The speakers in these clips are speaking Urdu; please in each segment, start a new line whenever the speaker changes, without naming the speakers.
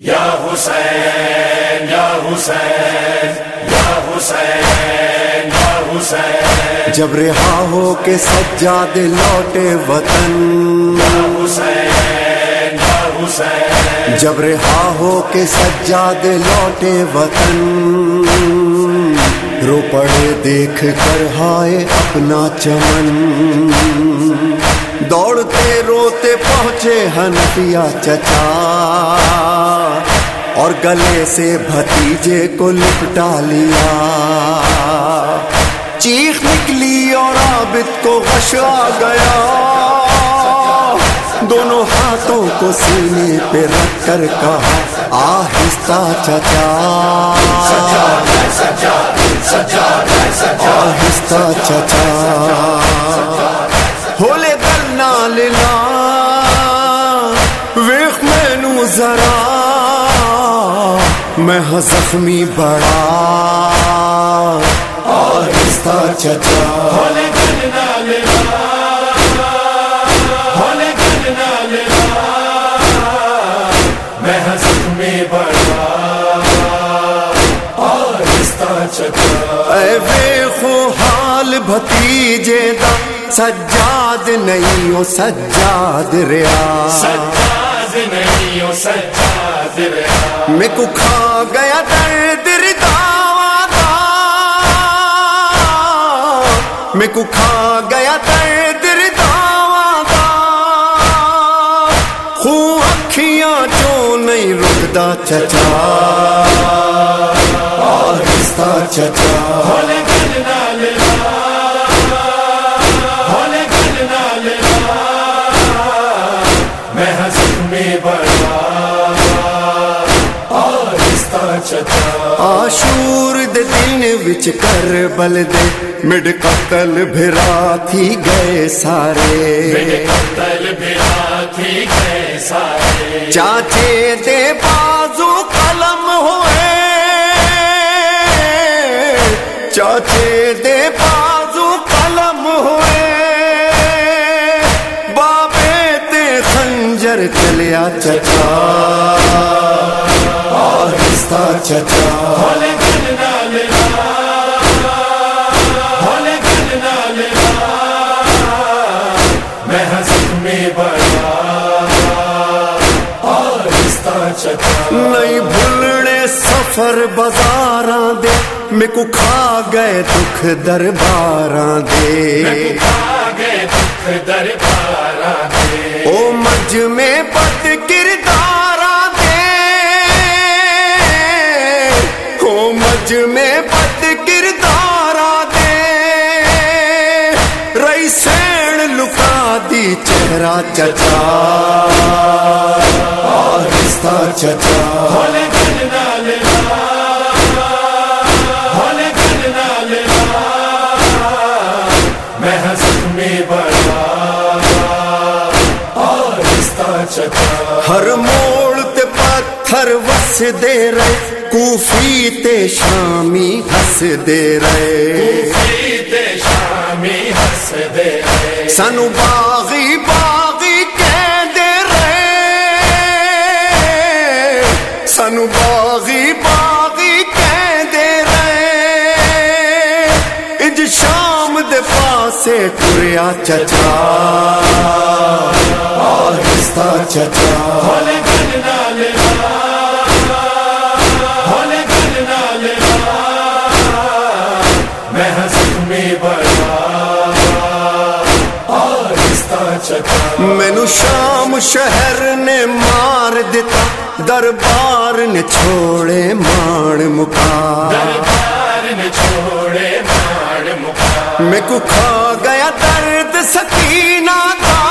یا حسین یا حسین یا حسین یا حسین۔
جب رہا ہو کے سجاد لوٹے وطن۔
یا حسین یا حسین۔
جب رہا ہو کے سجاد لوٹے وطن۔ رو پڑے دیکھ کر ہائے اپنا چمن۔ دوڑتے روتے پہنچے ہنفیا چچا۔ اور گلے سے بھتیجے کو لپٹا لیا۔ چیخ نکلی اور عابد کو غش آ گیا۔ دونوں ہاتھوں کو سینے پہ رکھ کر کہا، آہستہ چچا۔ آہستہ چچا۔ ہولے دل نال لا۔ ویخ مینو ذرا۔ میں ہاں زخمی بڑا آہستہ چچا۔ حال بھتیجے دا سجاد نہیں ہو سجاد ریا۔ میں کو کھا گیا درد رداوا میں کو کھا گیا درد رداوا دا خو اکھیاں چوں نہیں رکدا چچا۔ آہستہ چچا۔
میں حسن میں بڑا آہستہ
آشور دے دن وچ کربل دے مڈ قتل بھرا تھی گئے سارے۔
قتل بلا تھی گئے سارے۔
چاچے دے بازو قلم ہوئے۔ چاچے دے بازو چچا آہستہ چچا
گلنا گلنا میں حسن میں بڑا آہستہ چچا
نہیں بھولنے سفر بازاراں دے۔ میں کو کھا گئے دکھ درباراں دے۔ او مجھ میں بد کرداراں دے۔ او مجھ میں بد کرداراں دے۔ رئی سین لکا دی چہرہ چچا۔ آہستہ چچا۔
میں میں بڑا
ہر موڑ تے پتھر وس دے رہے کوفی تے شامی ہس دے رہے
تے شامی ہس دے رہے۔
سانو باغی باغی پاسے ٹریا چچا آہستہ چچا۔
میں میں بڑا آہستہ چچا۔
مینو شام شہر نے مار دیتا دربار نے چھوڑے مان مکا۔
دربار نے چھوڑے ماڑ مکا۔
میں کو کھا مدینہ تھا۔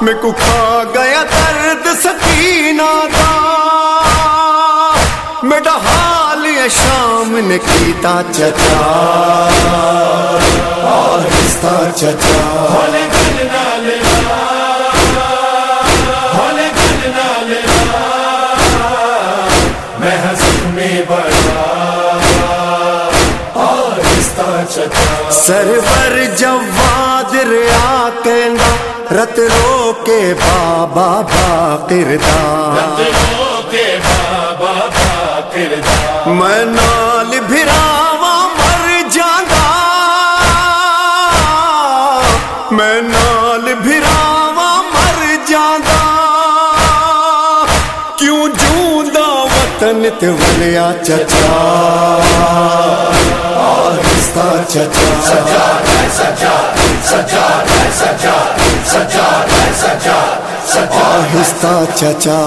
میں کو کھا گیا درد سکینہ تھا۔ میرا حال شام نے کیتا چچا۔ آہستہ چچا۔ سرور جواد ریا کہنا رت رو کے بابا با کردار۔
کے بابا کا کردار۔
میں نال بھراوا مر جاگا میں نال بھراوا مر جاگا کیوں جوندا وطن تے ولیا چچا؟ کا چچا آہستہ چچا